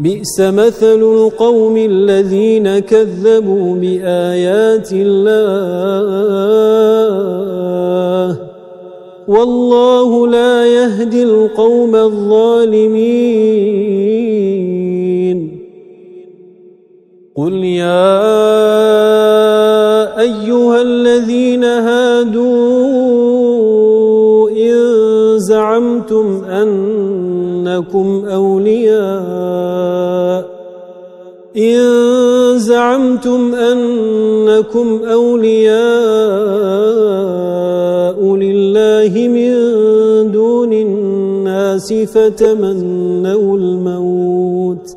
بئس مثل القوم الذين كذبوا بآيات الله والله لا يهدي القوم الظالمين. قل يا أيها الذين هادوا إن زعمتم أنكم أولياء إن زعمتم أنكم أولياء لله من دون الناس فتمنوا الموت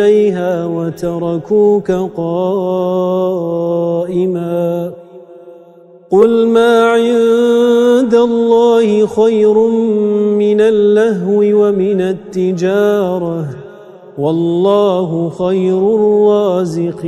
إِلَيْهَا وَتَرَكُوكَ قَائِمًا قُلْ مَا عِندَ اللَّهِ خَيْرٌ مِنَ اللَّهْوِ وَمِنَ التِّجَارَةِ وَاللَّهُ خَيْرُ الرَّازِقِينَ